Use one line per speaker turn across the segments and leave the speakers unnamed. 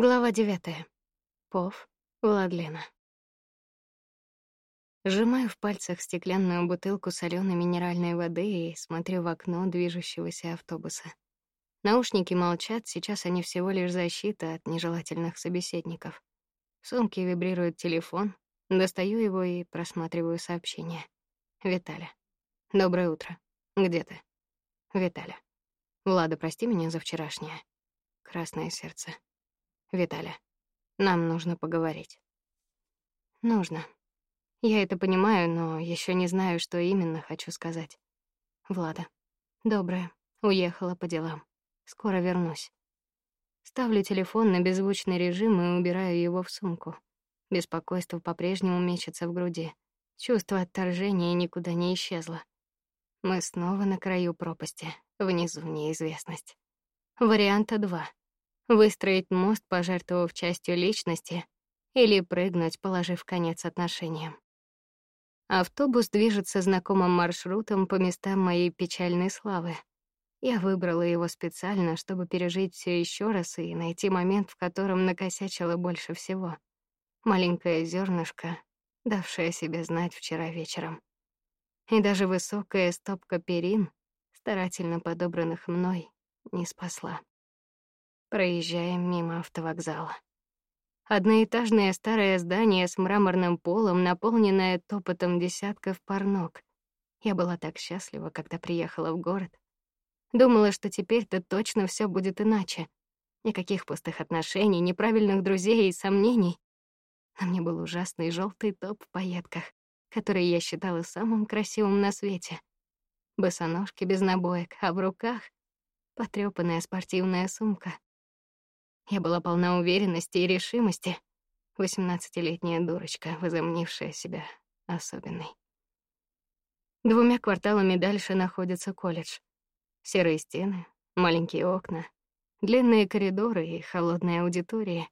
Глава девятая. Пов, Владлена. Сжимаю в пальцах стеклянную бутылку соленой минеральной воды и смотрю в окно движущегося автобуса. Наушники молчат, сейчас они всего лишь защита от нежелательных собеседников. В сумке вибрирует телефон, достаю его и просматриваю сообщение. Виталя. Доброе утро. Где ты? Виталя. Влада, прости меня за вчерашнее. Красное сердце. Виталя, нам нужно поговорить. Нужно. Я это понимаю, но еще не знаю, что именно хочу сказать. Влада. Доброе. Уехала по делам. Скоро вернусь. Ставлю телефон на беззвучный режим и убираю его в сумку. Беспокойство по-прежнему мечется в груди. Чувство отторжения никуда не исчезло. Мы снова на краю пропасти, внизу неизвестность. Варианта два выстроить мост, пожертвовав частью личности, или прыгнуть, положив конец отношениям. Автобус движется знакомым маршрутом по местам моей печальной славы. Я выбрала его специально, чтобы пережить все еще раз и найти момент, в котором накосячила больше всего. Маленькое зернышко, давшее себе знать вчера вечером. И даже высокая стопка перин, старательно подобранных мной, не спасла. Проезжаем мимо автовокзала. Одноэтажное старое здание с мраморным полом, наполненное топотом десятков пар ног. Я была так счастлива, когда приехала в город. Думала, что теперь-то точно все будет иначе. Никаких пустых отношений, неправильных друзей и сомнений. На мне был ужасный желтый топ в пайетках, который я считала самым красивым на свете. Босоножки без набоек, а в руках потрёпанная спортивная сумка. Я была полна уверенности и решимости. Восемнадцатилетняя дурочка, возомнившая себя особенной. Двумя кварталами дальше находится колледж. Серые стены, маленькие окна, длинные коридоры и холодные аудитории.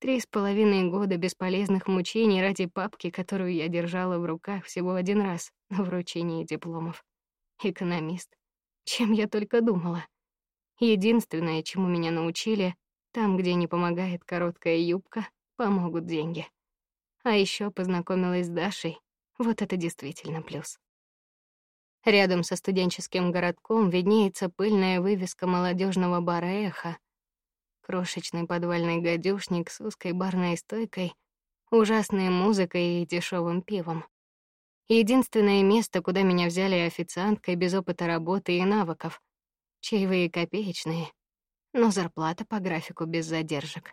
Три с половиной года бесполезных мучений ради папки, которую я держала в руках всего один раз на вручении дипломов. Экономист. Чем я только думала. Единственное, чему меня научили, там, где не помогает короткая юбка, помогут деньги. А еще познакомилась с Дашей. Вот это действительно плюс. Рядом со студенческим городком виднеется пыльная вывеска молодежного бара Эхо. Крошечный подвальный гадюшник с узкой барной стойкой, ужасной музыкой и дешевым пивом. Единственное место, куда меня взяли официанткой без опыта работы и навыков. Чаевые копеечные, но зарплата по графику без задержек.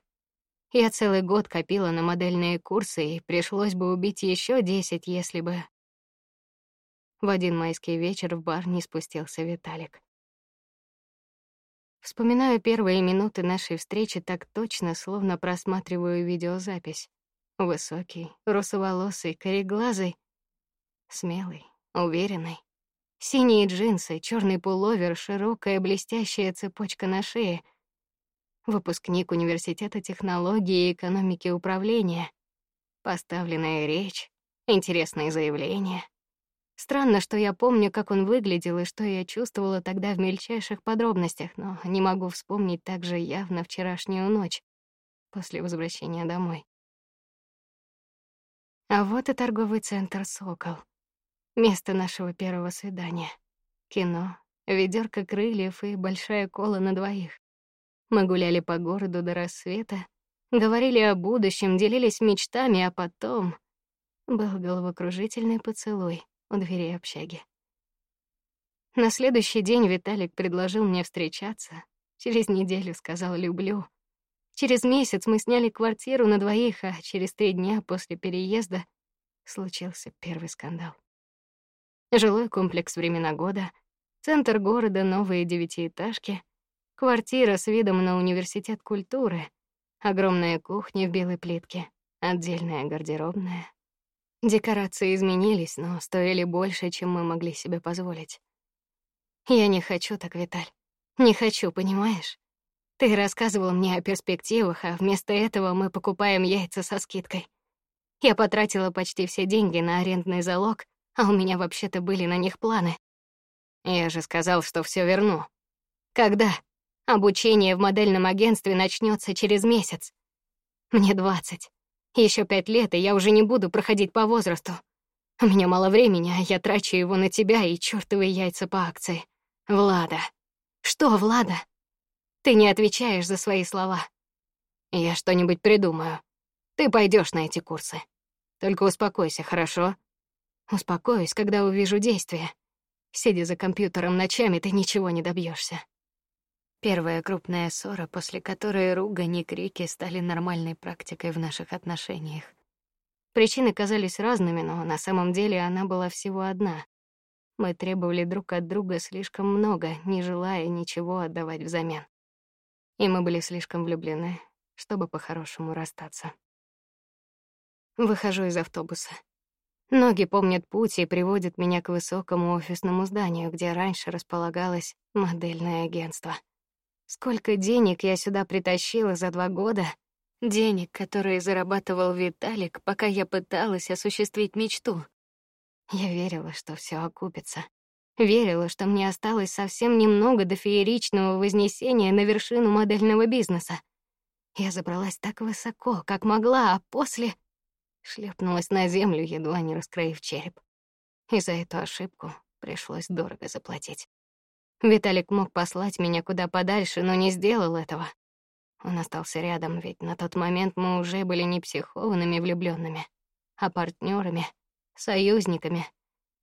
Я целый год копила на модельные курсы, и пришлось бы убить еще десять, если бы в один майский вечер в бар не спустился Виталик. Вспоминаю первые минуты нашей встречи так точно, словно просматриваю видеозапись. Высокий, русоволосый, кореглазый, смелый, уверенный. Синие джинсы, черный пуловер, широкая блестящая цепочка на шее. Выпускник университета технологии и экономики управления. Поставленная речь, интересные заявления. Странно, что я помню, как он выглядел и что я чувствовала тогда в мельчайших подробностях, но не могу вспомнить так же явно вчерашнюю ночь после возвращения домой. А вот и торговый центр Сокол. Место нашего первого свидания. Кино, ведерко крыльев и большая кола на двоих. Мы гуляли по городу до рассвета, говорили о будущем, делились мечтами, а потом был головокружительный поцелуй у двери общаги. На следующий день Виталик предложил мне встречаться. Через неделю сказал «люблю». Через месяц мы сняли квартиру на двоих, а через три дня после переезда случился первый скандал. Жилой комплекс «Времена года», центр города, новые девятиэтажки, квартира с видом на университет культуры, огромная кухня в белой плитке, отдельная гардеробная. Декорации изменились, но стоили больше, чем мы могли себе позволить. Я не хочу так, Виталь. Не хочу, понимаешь? Ты рассказывал мне о перспективах, а вместо этого мы покупаем яйца со скидкой. Я потратила почти все деньги на арендный залог, а у меня вообще-то были на них планы. Я же сказал, что все верну. Когда? Обучение в модельном агентстве начнется через месяц. Мне двадцать. Еще пять лет, и я уже не буду проходить по возрасту. У меня мало времени, а я трачу его на тебя и чёртовы яйца по акции. Влада. Что, Влада? Ты не отвечаешь за свои слова. Я что-нибудь придумаю. Ты пойдешь на эти курсы. Только успокойся, хорошо? Успокоюсь, когда увижу действия. Сидя за компьютером ночами, ты ничего не добьешься. Первая крупная ссора, после которой ругань и крики стали нормальной практикой в наших отношениях. Причины казались разными, но на самом деле она была всего одна. Мы требовали друг от друга слишком много, не желая ничего отдавать взамен. И мы были слишком влюблены, чтобы по-хорошему расстаться. Выхожу из автобуса. Ноги помнят путь и приводят меня к высокому офисному зданию, где раньше располагалось модельное агентство. Сколько денег я сюда притащила за два года, денег, которые зарабатывал Виталик, пока я пыталась осуществить мечту. Я верила, что все окупится. Верила, что мне осталось совсем немного до фееричного вознесения на вершину модельного бизнеса. Я забралась так высоко, как могла, а после шлепнулась на землю, едва не раскроив череп. И за эту ошибку пришлось дорого заплатить. Виталик мог послать меня куда подальше, но не сделал этого. Он остался рядом, ведь на тот момент мы уже были не психованными влюбленными, а партнерами, союзниками,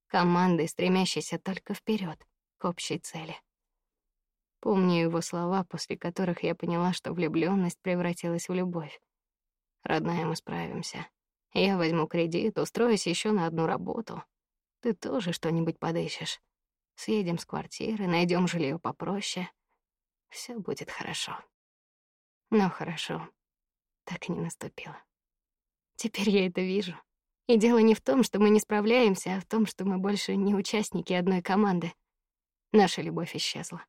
командой, стремящейся только вперед к общей цели. Помню его слова, после которых я поняла, что влюблённость превратилась в любовь. Родная, мы справимся. Я возьму кредит, устроюсь еще на одну работу. Ты тоже что-нибудь подыщешь. Съедем с квартиры, найдем жилье попроще. Все будет хорошо. Но хорошо так и не наступило. Теперь я это вижу. И дело не в том, что мы не справляемся, а в том, что мы больше не участники одной команды. Наша любовь исчезла.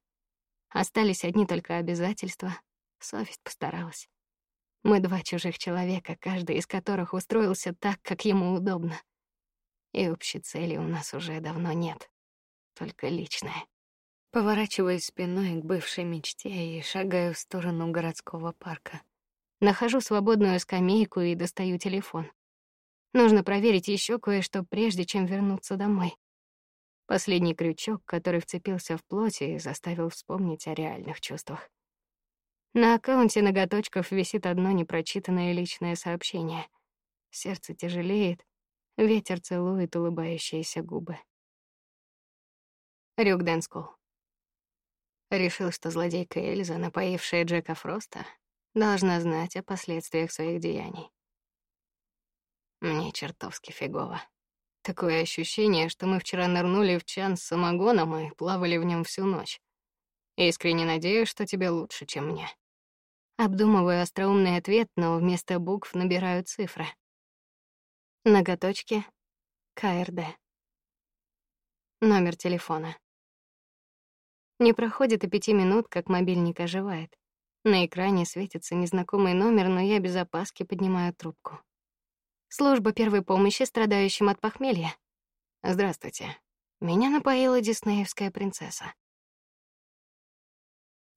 Остались одни только обязательства. Совесть постаралась. Мы два чужих человека, каждый из которых устроился так, как ему удобно. И общей цели у нас уже давно нет только личное. Поворачиваюсь спиной к бывшей мечте и шагаю в сторону городского парка. Нахожу свободную скамейку и достаю телефон. Нужно проверить еще кое-что прежде, чем вернуться домой. Последний крючок, который вцепился в плоть и заставил вспомнить о реальных чувствах. На аккаунте ноготочков висит одно непрочитанное личное сообщение. Сердце тяжелеет, ветер целует улыбающиеся губы. Рюк Денскул. Решил, что злодейка Эльза, напоившая Джека Фроста, должна знать о последствиях своих деяний. Мне чертовски фигово. Такое ощущение, что мы вчера нырнули в чан с самогоном и плавали в нем всю ночь. Искренне надеюсь, что тебе лучше, чем мне. Обдумываю остроумный ответ, но вместо букв набираю цифры. Ноготочки. КРД. Номер телефона. Не проходит и пяти минут, как мобильник оживает. На экране светится незнакомый номер, но я без опаски поднимаю трубку. Служба первой помощи страдающим от похмелья. Здравствуйте. Меня напоила диснеевская принцесса.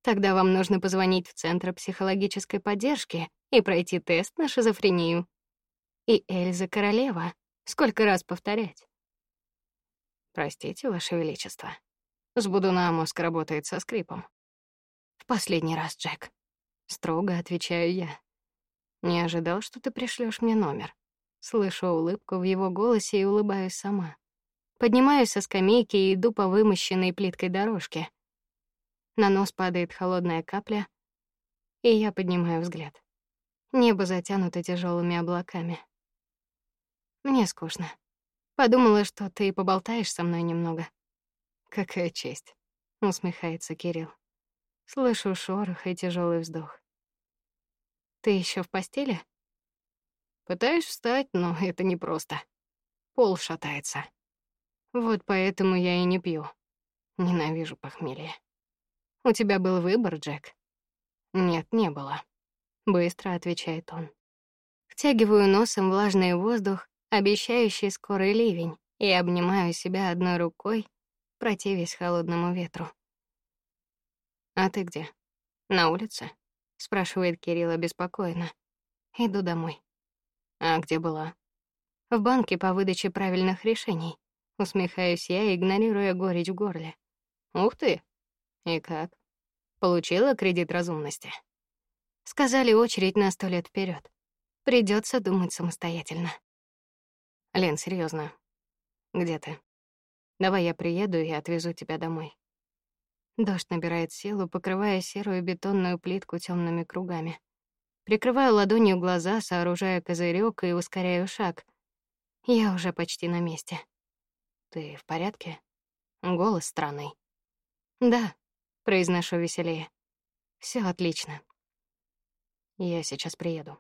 Тогда вам нужно позвонить в Центр психологической поддержки и пройти тест на шизофрению. И Эльза королева. Сколько раз повторять? Простите, ваше величество. С Будуна мозг работает со скрипом. В последний раз, Джек. Строго отвечаю я. Не ожидал, что ты пришлешь мне номер. Слышу улыбку в его голосе и улыбаюсь сама. Поднимаюсь со скамейки и иду по вымощенной плиткой дорожке. На нос падает холодная капля, и я поднимаю взгляд. Небо затянуто тяжелыми облаками. Мне скучно. Подумала, что ты поболтаешь со мной немного. Какая честь, усмехается Кирилл. Слышу шорох и тяжелый вздох. Ты еще в постели? Пытаюсь встать, но это не просто. Пол шатается. Вот поэтому я и не пью. Ненавижу похмелье. У тебя был выбор, Джек? Нет, не было. Быстро отвечает он. Втягиваю носом влажный воздух, обещающий скорый ливень, и обнимаю себя одной рукой, противясь холодному ветру. А ты где? На улице? спрашивает Кирилл обеспокоенно. Иду домой. А где была? В банке по выдаче правильных решений. Усмехаюсь я, игнорируя горечь в горле. Ух ты. И как? Получила кредит разумности. Сказали очередь на сто лет вперед. Придется думать самостоятельно. Лен, серьезно. Где ты? Давай я приеду и отвезу тебя домой. Дождь набирает силу, покрывая серую бетонную плитку темными кругами. Прикрываю ладонью глаза, сооружая козырек и ускоряю шаг. Я уже почти на месте. Ты в порядке? Голос странный. Да, произношу веселее. Все отлично. Я сейчас приеду.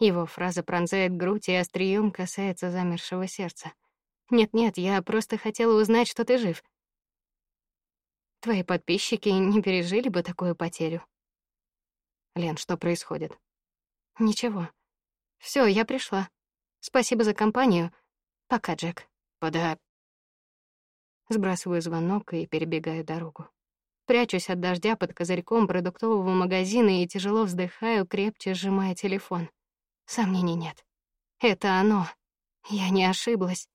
Его фраза пронзает грудь и острием касается замершего сердца. Нет-нет, я просто хотела узнать, что ты жив. Твои подписчики не пережили бы такую потерю. Лен, что происходит? Ничего. Все, я пришла. Спасибо за компанию. Пока, Джек. Пода. Сбрасываю звонок и перебегаю дорогу. Прячусь от дождя под козырьком продуктового магазина и тяжело вздыхаю, крепче сжимая телефон. Сомнений нет. Это оно. Я не ошиблась.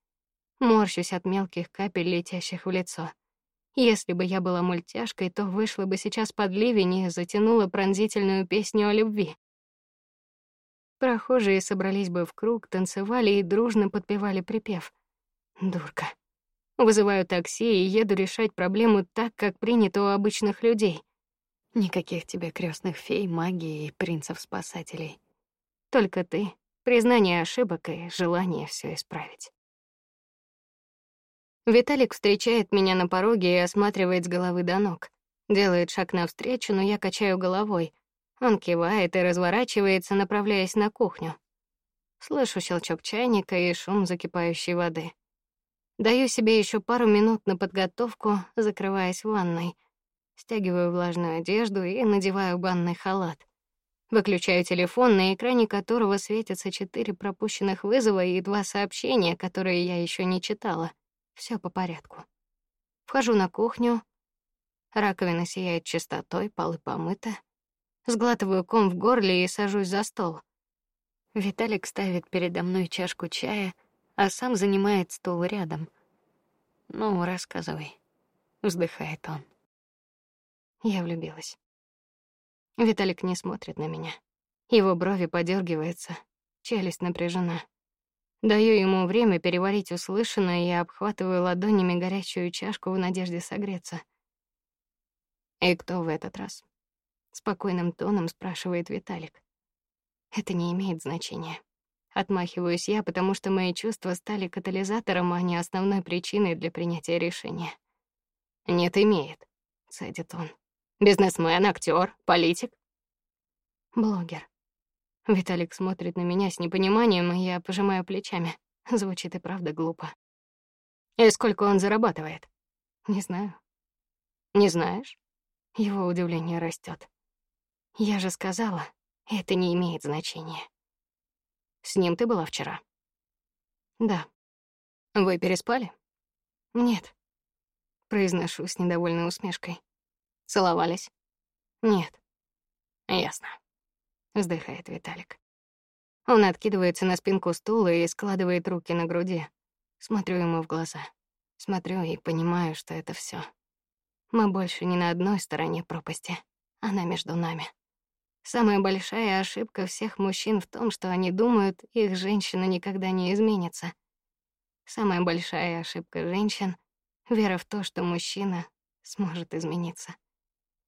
Морщусь от мелких капель, летящих в лицо. Если бы я была мультяшкой, то вышла бы сейчас под ливень и затянула пронзительную песню о любви. Прохожие собрались бы в круг, танцевали и дружно подпевали припев. Дурка. Вызываю такси и еду решать проблему так, как принято у обычных людей. Никаких тебе крестных фей, магии и принцев-спасателей. Только ты, признание ошибок и желание все исправить. Виталик встречает меня на пороге и осматривает с головы до ног. Делает шаг навстречу, но я качаю головой. Он кивает и разворачивается, направляясь на кухню. Слышу щелчок чайника и шум закипающей воды. Даю себе еще пару минут на подготовку, закрываясь в ванной. Стягиваю влажную одежду и надеваю банный халат. Выключаю телефон, на экране которого светятся четыре пропущенных вызова и два сообщения, которые я еще не читала. Все по порядку. Вхожу на кухню. Раковина сияет чистотой, полы помыты. Сглатываю ком в горле и сажусь за стол. Виталик ставит передо мной чашку чая, а сам занимает стул рядом. Ну, рассказывай, вздыхает он. Я влюбилась. Виталик не смотрит на меня. Его брови подергиваются, челюсть напряжена. Даю ему время переварить услышанное и обхватываю ладонями горячую чашку в надежде согреться. И кто в этот раз? спокойным тоном спрашивает Виталик. Это не имеет значения. Отмахиваюсь я, потому что мои чувства стали катализатором, а не основной причиной для принятия решения. Нет, имеет, цедит он. Бизнесмен, актер, политик, блогер. Виталик смотрит на меня с непониманием, и я пожимаю плечами. Звучит и правда глупо. И сколько он зарабатывает? Не знаю. Не знаешь? Его удивление растет. Я же сказала, это не имеет значения. С ним ты была вчера? Да. Вы переспали? Нет. Произношу с недовольной усмешкой. Целовались? Нет. Ясно вздыхает Виталик. Он откидывается на спинку стула и складывает руки на груди. Смотрю ему в глаза. Смотрю и понимаю, что это все. Мы больше не на одной стороне пропасти, она между нами. Самая большая ошибка всех мужчин в том, что они думают, их женщина никогда не изменится. Самая большая ошибка женщин — вера в то, что мужчина сможет измениться.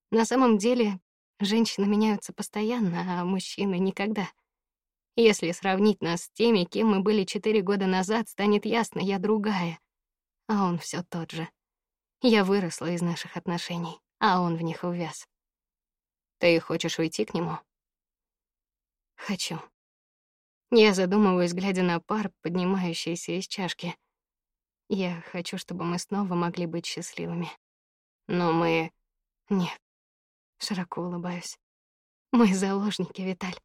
На самом деле, Женщины меняются постоянно, а мужчины никогда. Если сравнить нас с теми, кем мы были четыре года назад, станет ясно, я другая, а он все тот же. Я выросла из наших отношений, а он в них увяз. Ты хочешь уйти к нему? Хочу. Я задумываюсь, глядя на пар, поднимающийся из чашки. Я хочу, чтобы мы снова могли быть счастливыми. Но мы... Нет. Широко улыбаюсь. Мы заложники, Виталь.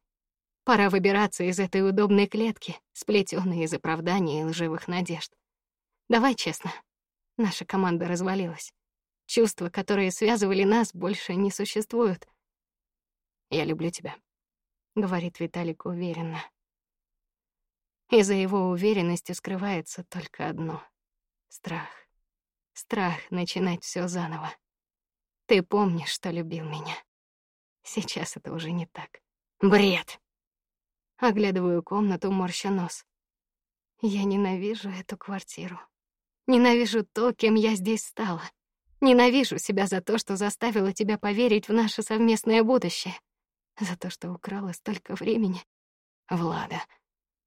Пора выбираться из этой удобной клетки, сплетенной из оправданий и лживых надежд. Давай честно. Наша команда развалилась. Чувства, которые связывали нас, больше не существуют. Я люблю тебя, говорит Виталик уверенно. И за его уверенностью скрывается только одно страх. Страх начинать все заново. Ты помнишь, что любил меня. Сейчас это уже не так. Бред. Оглядываю комнату, морща нос. Я ненавижу эту квартиру. Ненавижу то, кем я здесь стала. Ненавижу себя за то, что заставила тебя поверить в наше совместное будущее. За то, что украла столько времени. Влада.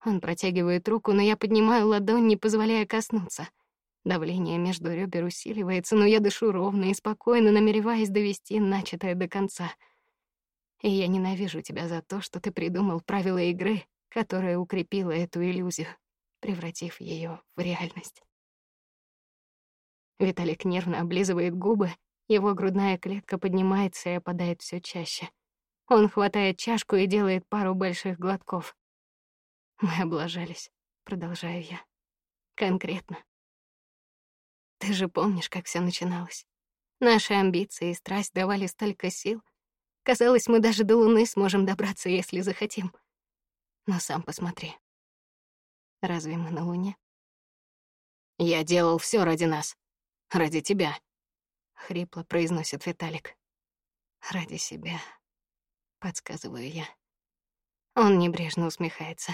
Он протягивает руку, но я поднимаю ладонь, не позволяя коснуться. Давление между ребер усиливается, но я дышу ровно и спокойно, намереваясь довести начатое до конца. И я ненавижу тебя за то, что ты придумал правила игры, которая укрепила эту иллюзию, превратив ее в реальность. Виталик нервно облизывает губы, его грудная клетка поднимается и опадает все чаще. Он хватает чашку и делает пару больших глотков. Мы облажались, продолжаю я. Конкретно. Ты же помнишь, как все начиналось. Наши амбиции и страсть давали столько сил. Казалось, мы даже до Луны сможем добраться, если захотим. Но сам посмотри. Разве мы на Луне? Я делал все ради нас. Ради тебя. Хрипло произносит Виталик. Ради себя. Подсказываю я. Он небрежно усмехается.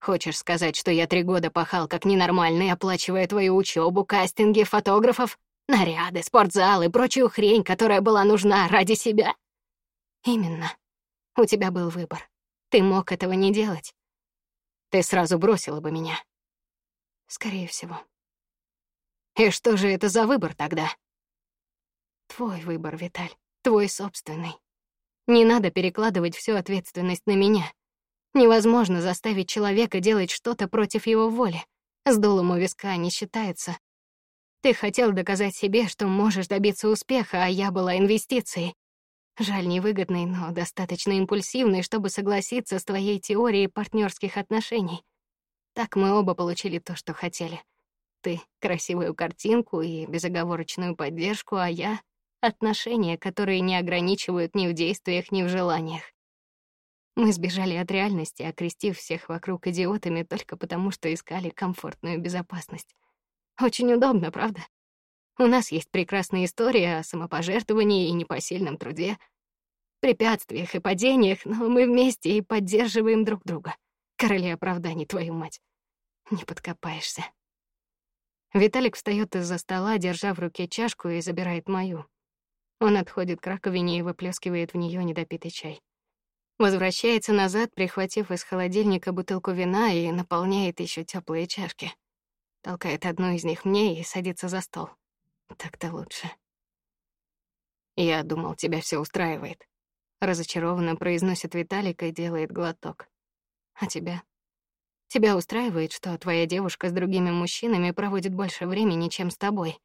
Хочешь сказать, что я три года пахал как ненормальный, оплачивая твою учебу, кастинги, фотографов, наряды, спортзал и прочую хрень, которая была нужна ради себя? Именно. У тебя был выбор. Ты мог этого не делать. Ты сразу бросила бы меня. Скорее всего. И что же это за выбор тогда? Твой выбор, Виталь, твой собственный. Не надо перекладывать всю ответственность на меня. Невозможно заставить человека делать что-то против его воли. С дулом у виска не считается. Ты хотел доказать себе, что можешь добиться успеха, а я была инвестицией. Жаль, невыгодной, но достаточно импульсивной, чтобы согласиться с твоей теорией партнерских отношений. Так мы оба получили то, что хотели. Ты — красивую картинку и безоговорочную поддержку, а я — отношения, которые не ограничивают ни в действиях, ни в желаниях. Мы сбежали от реальности, окрестив всех вокруг идиотами только потому, что искали комфортную безопасность. Очень удобно, правда? У нас есть прекрасная история о самопожертвовании и непосильном труде, препятствиях и падениях, но мы вместе и поддерживаем друг друга. Короли оправданий, твою мать. Не подкопаешься. Виталик встаёт из-за стола, держа в руке чашку и забирает мою. Он отходит к раковине и выплескивает в неё недопитый чай. Возвращается назад, прихватив из холодильника бутылку вина и наполняет еще теплые чашки. Толкает одну из них мне и садится за стол. Так-то лучше. Я думал, тебя все устраивает. Разочарованно произносит Виталик и делает глоток. А тебя? Тебя устраивает, что твоя девушка с другими мужчинами проводит больше времени, чем с тобой?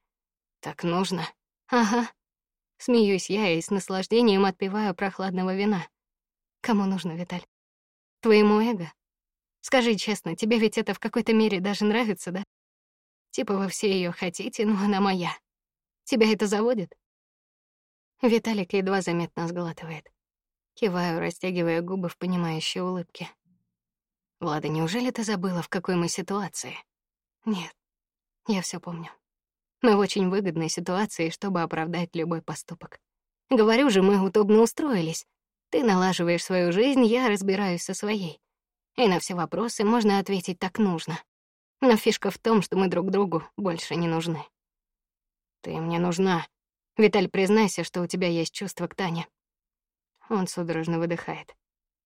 Так нужно. Ага. Смеюсь я и с наслаждением отпиваю прохладного вина. Кому нужно, Виталь? Твоему эго? Скажи честно, тебе ведь это в какой-то мере даже нравится, да? Типа вы все ее хотите, но она моя. Тебя это заводит? Виталик едва заметно сглатывает. Киваю, растягивая губы в понимающей улыбке. Влада, неужели ты забыла, в какой мы ситуации? Нет, я все помню. Мы в очень выгодной ситуации, чтобы оправдать любой поступок. Говорю же, мы удобно устроились. Ты налаживаешь свою жизнь, я разбираюсь со своей. И на все вопросы можно ответить так нужно. Но фишка в том, что мы друг другу больше не нужны. Ты мне нужна. Виталь, признайся, что у тебя есть чувство к Тане. Он судорожно выдыхает.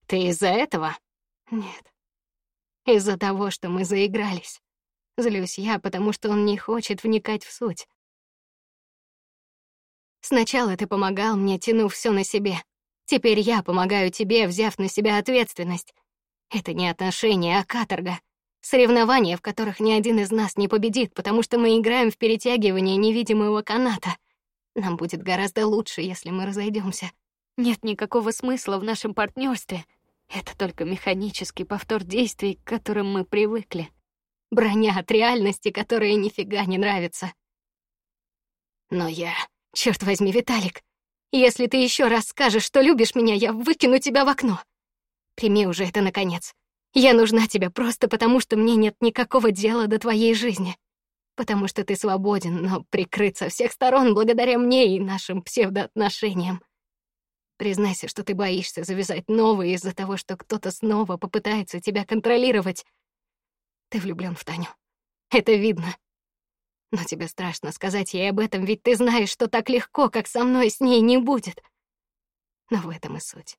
Ты из-за этого? Нет. Из-за того, что мы заигрались. Злюсь я, потому что он не хочет вникать в суть. Сначала ты помогал мне, тянув все на себе, Теперь я помогаю тебе, взяв на себя ответственность. Это не отношения, а каторга. Соревнования, в которых ни один из нас не победит, потому что мы играем в перетягивание невидимого каната. Нам будет гораздо лучше, если мы разойдемся. Нет никакого смысла в нашем партнерстве. Это только механический повтор действий, к которым мы привыкли. Броня от реальности, которая нифига не нравится. Но я... Черт возьми, Виталик, Если ты еще раз скажешь, что любишь меня, я выкину тебя в окно. Прими уже это наконец. Я нужна тебе просто потому, что мне нет никакого дела до твоей жизни. Потому что ты свободен, но прикрыт со всех сторон благодаря мне и нашим псевдоотношениям. Признайся, что ты боишься завязать новые из-за того, что кто-то снова попытается тебя контролировать. Ты влюблён в Таню. Это видно. Но тебе страшно сказать ей об этом, ведь ты знаешь, что так легко, как со мной, с ней не будет. Но в этом и суть.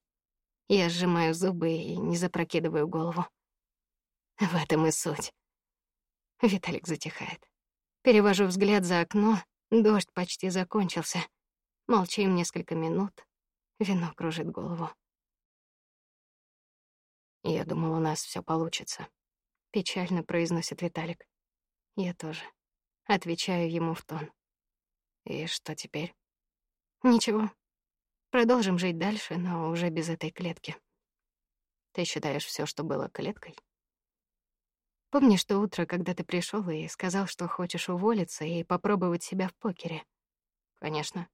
Я сжимаю зубы и не запрокидываю голову. В этом и суть. Виталик затихает. Перевожу взгляд за окно. Дождь почти закончился. Молчим несколько минут. Вино кружит голову. Я думал, у нас все получится. Печально произносит Виталик. Я тоже. Отвечаю ему в тон. И что теперь? Ничего. Продолжим жить дальше, но уже без этой клетки. Ты считаешь все, что было клеткой? Помнишь то утро, когда ты пришел и сказал, что хочешь уволиться и попробовать себя в покере? Конечно.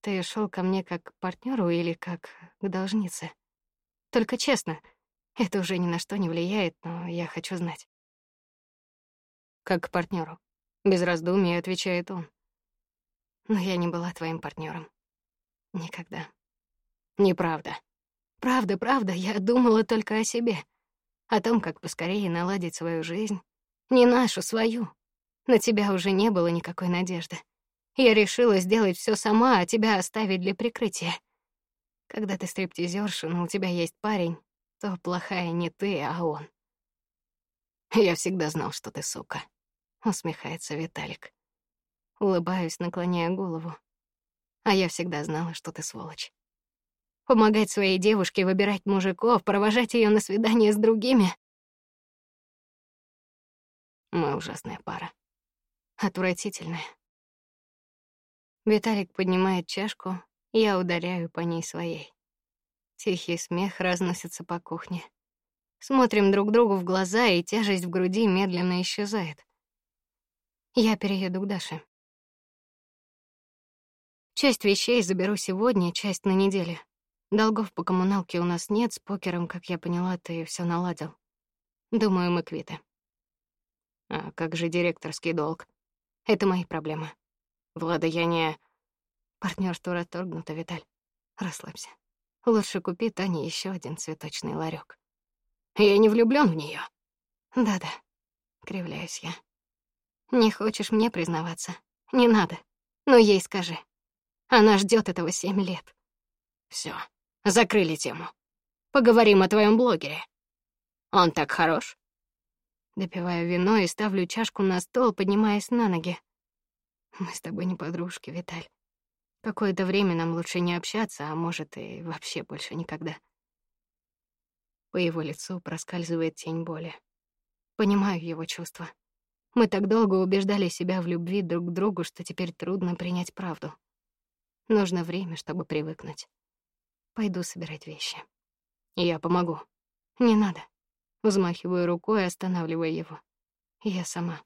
Ты шел ко мне как к партнеру или как к должнице? Только честно, это уже ни на что не влияет, но я хочу знать. Как к партнеру. Без раздумий отвечает он. Но я не была твоим партнером. Никогда. Неправда. Правда, правда, я думала только о себе. О том, как поскорее наладить свою жизнь. Не нашу, свою. На тебя уже не было никакой надежды. Я решила сделать все сама, а тебя оставить для прикрытия. Когда ты стриптизерша, но у тебя есть парень, то плохая не ты, а он. Я всегда знал, что ты сука усмехается Виталик. Улыбаюсь, наклоняя голову. А я всегда знала, что ты сволочь. Помогать своей девушке выбирать мужиков, провожать ее на свидание с другими. Мы ужасная пара. Отвратительная. Виталик поднимает чашку, я ударяю по ней своей. Тихий смех разносится по кухне. Смотрим друг другу в глаза, и тяжесть в груди медленно исчезает. Я перееду к Даше. Часть вещей заберу сегодня, часть на неделе. Долгов по коммуналке у нас нет, с покером, как я поняла, ты все наладил. Думаю, мы квиты. А как же директорский долг? Это мои проблемы. Влада, я не... Партнерство расторгнуто, Виталь. Расслабься. Лучше купи Тане еще один цветочный ларек. Я не влюблён в неё. Да-да, кривляюсь я. Не хочешь мне признаваться? Не надо. Но ей скажи. Она ждет этого семь лет. Все, закрыли тему. Поговорим о твоем блогере. Он так хорош. Допиваю вино и ставлю чашку на стол, поднимаясь на ноги. Мы с тобой не подружки, Виталь. Какое-то время нам лучше не общаться, а может и вообще больше никогда. По его лицу проскальзывает тень боли. Понимаю его чувства. Мы так долго убеждали себя в любви друг к другу, что теперь трудно принять правду. Нужно время, чтобы привыкнуть. Пойду собирать вещи. Я помогу. Не надо. Взмахиваю рукой, останавливая его. Я сама.